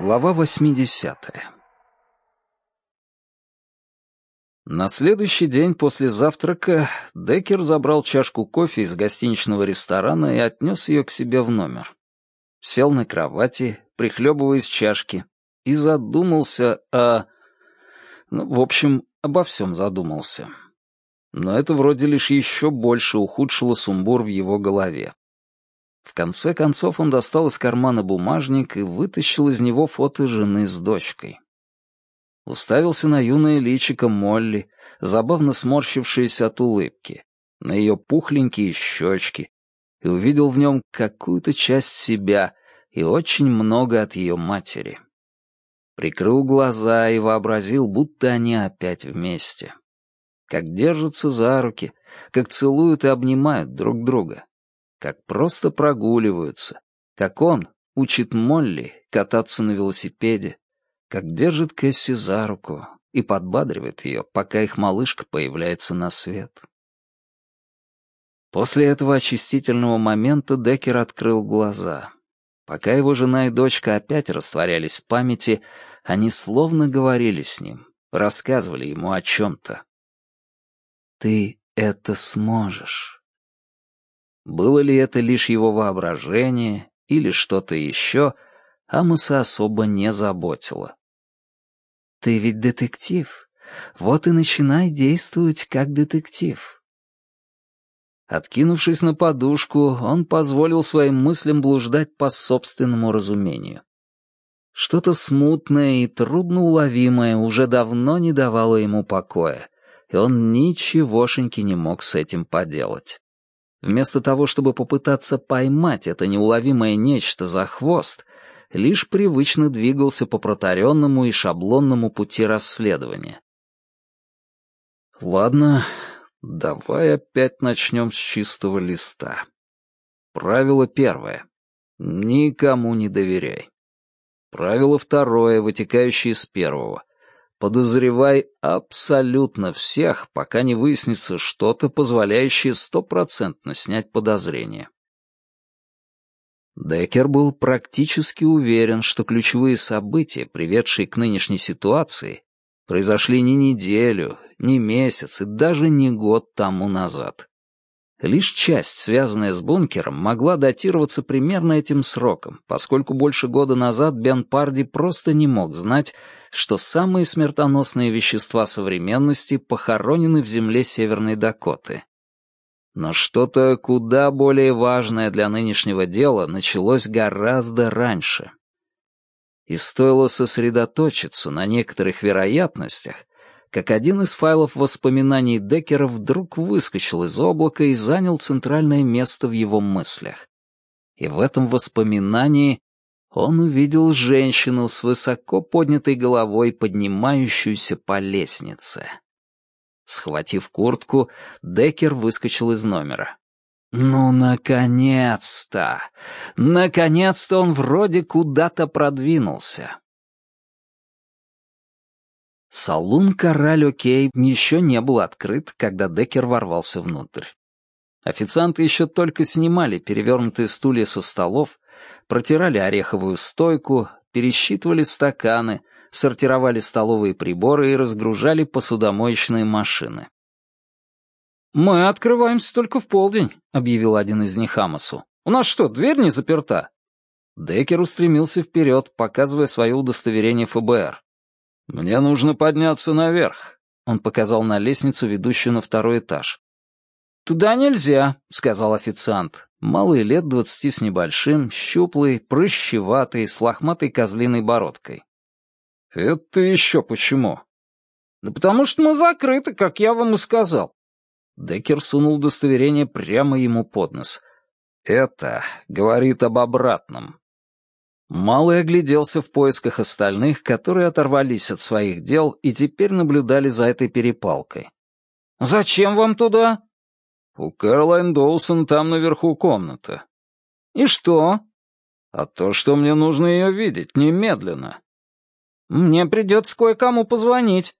Глава 80. На следующий день после завтрака Деккер забрал чашку кофе из гостиничного ресторана и отнес ее к себе в номер. Сел на кровати, прихлебывая из чашки, и задумался о... Ну, в общем, обо всем задумался. Но это вроде лишь еще больше ухудшило сумбур в его голове. В конце концов он достал из кармана бумажник и вытащил из него фото жены с дочкой. Уставился на юное личико Молли, забавно сморщившееся от улыбки, на ее пухленькие щечки, и увидел в нем какую-то часть себя и очень много от ее матери. Прикрыл глаза и вообразил, будто они опять вместе. Как держатся за руки, как целуют и обнимают друг друга как просто прогуливаются, как он учит Молли кататься на велосипеде, как держит Кэсси за руку и подбадривает ее, пока их малышка появляется на свет. После этого очистительного момента Деккер открыл глаза. Пока его жена и дочка опять растворялись в памяти, они словно говорили с ним, рассказывали ему о чем-то. «Ты это сможешь». Было ли это лишь его воображение или что-то еще, Амоса особо не заботило. «Ты ведь детектив. Вот и начинай действовать как детектив». Откинувшись на подушку, он позволил своим мыслям блуждать по собственному разумению. Что-то смутное и трудноуловимое уже давно не давало ему покоя, и он ничегошеньки не мог с этим поделать. Вместо того, чтобы попытаться поймать это неуловимое нечто за хвост, лишь привычно двигался по протаренному и шаблонному пути расследования. Ладно, давай опять начнем с чистого листа. Правило первое. Никому не доверяй. Правило второе, вытекающее из первого. Подозревай абсолютно всех, пока не выяснится что-то, позволяющее стопроцентно снять подозрение. Деккер был практически уверен, что ключевые события, приведшие к нынешней ситуации, произошли не неделю, не месяц и даже не год тому назад. Лишь часть, связанная с бункером, могла датироваться примерно этим сроком, поскольку больше года назад Бен Парди просто не мог знать, что самые смертоносные вещества современности похоронены в земле Северной Дакоты. Но что-то куда более важное для нынешнего дела началось гораздо раньше. И стоило сосредоточиться на некоторых вероятностях, как один из файлов воспоминаний Деккера вдруг выскочил из облака и занял центральное место в его мыслях. И в этом воспоминании он увидел женщину с высоко поднятой головой, поднимающуюся по лестнице. Схватив куртку, Деккер выскочил из номера. Ну, наконец-то! Наконец-то он вроде куда-то продвинулся. Салун «Кораль Окей» еще не был открыт, когда Деккер ворвался внутрь. Официанты еще только снимали перевернутые стулья со столов, протирали ореховую стойку, пересчитывали стаканы, сортировали столовые приборы и разгружали посудомоечные машины. «Мы открываемся только в полдень», — объявил один из них Амосу. «У нас что, дверь не заперта?» Деккер устремился вперед, показывая свое удостоверение ФБР. «Мне нужно подняться наверх», — он показал на лестницу, ведущую на второй этаж. «Туда нельзя», — сказал официант. Малый лет двадцати с небольшим, щуплый, прыщеватый, с лохматой козлиной бородкой. «Это еще почему?» «Да потому что мы закрыты, как я вам и сказал». Деккер сунул удостоверение прямо ему под нос. «Это говорит об обратном. Малый огляделся в поисках остальных, которые оторвались от своих дел и теперь наблюдали за этой перепалкой. «Зачем вам туда?» «У Кэролайн Доусон там наверху комната». «И что?» «А то, что мне нужно ее видеть, немедленно». «Мне придется кое-кому позвонить».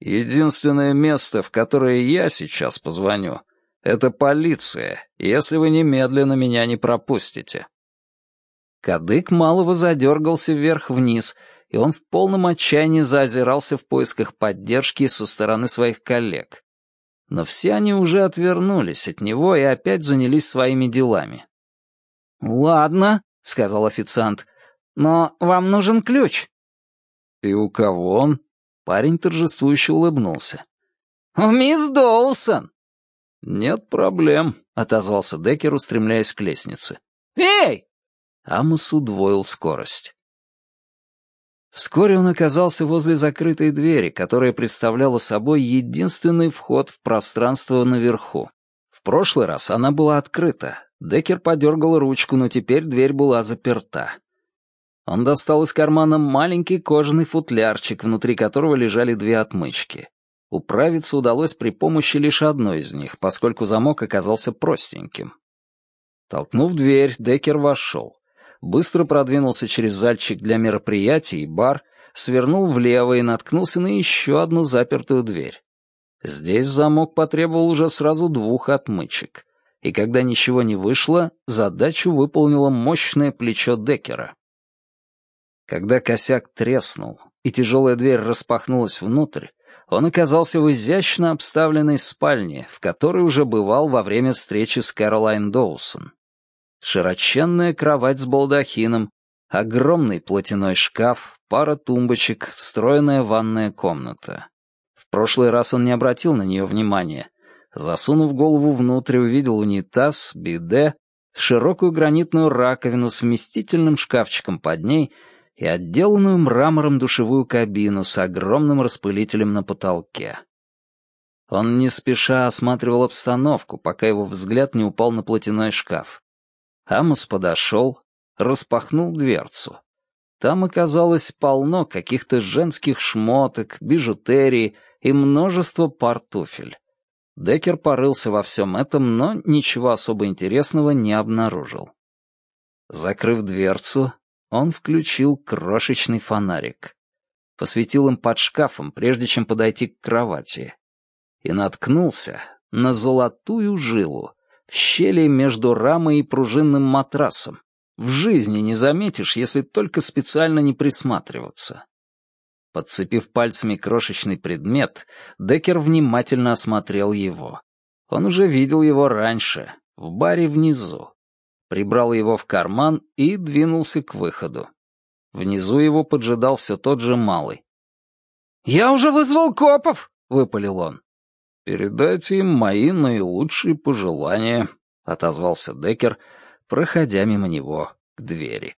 «Единственное место, в которое я сейчас позвоню, — это полиция, если вы немедленно меня не пропустите». Кадык малого задергался вверх-вниз, и он в полном отчаянии заозирался в поисках поддержки со стороны своих коллег. Но все они уже отвернулись от него и опять занялись своими делами. «Ладно», — сказал официант, — «но вам нужен ключ». «И у кого он?» Парень торжествующе улыбнулся. «У мисс Доусон!» «Нет проблем», — отозвался Деккер, устремляясь к лестнице. «Эй!» Амос удвоил скорость. Вскоре он оказался возле закрытой двери, которая представляла собой единственный вход в пространство наверху. В прошлый раз она была открыта. Деккер подергал ручку, но теперь дверь была заперта. Он достал из кармана маленький кожаный футлярчик, внутри которого лежали две отмычки. Управиться удалось при помощи лишь одной из них, поскольку замок оказался простеньким. Толкнув дверь, Деккер вошел. Быстро продвинулся через зальчик для мероприятий и бар, свернул влево и наткнулся на еще одну запертую дверь. Здесь замок потребовал уже сразу двух отмычек. И когда ничего не вышло, задачу выполнило мощное плечо Деккера. Когда косяк треснул, и тяжелая дверь распахнулась внутрь, он оказался в изящно обставленной спальне, в которой уже бывал во время встречи с Кэролайн Доусон. Широченная кровать с балдахином, огромный платяной шкаф, пара тумбочек, встроенная ванная комната. В прошлый раз он не обратил на нее внимания. Засунув голову внутрь, увидел унитаз, биде, широкую гранитную раковину с вместительным шкафчиком под ней — и отделанную мрамором душевую кабину с огромным распылителем на потолке. Он не спеша осматривал обстановку, пока его взгляд не упал на платяной шкаф. Амос подошел, распахнул дверцу. Там оказалось полно каких-то женских шмоток, бижутерии и множество пар туфель. Деккер порылся во всем этом, но ничего особо интересного не обнаружил. Закрыв дверцу, он включил крошечный фонарик. Посветил им под шкафом, прежде чем подойти к кровати. И наткнулся на золотую жилу в щели между рамой и пружинным матрасом. В жизни не заметишь, если только специально не присматриваться. Подцепив пальцами крошечный предмет, Деккер внимательно осмотрел его. Он уже видел его раньше, в баре внизу прибрал его в карман и двинулся к выходу. Внизу его поджидал все тот же малый. «Я уже вызвал копов!» — выпалил он. «Передайте им мои наилучшие пожелания», — отозвался Деккер, проходя мимо него к двери.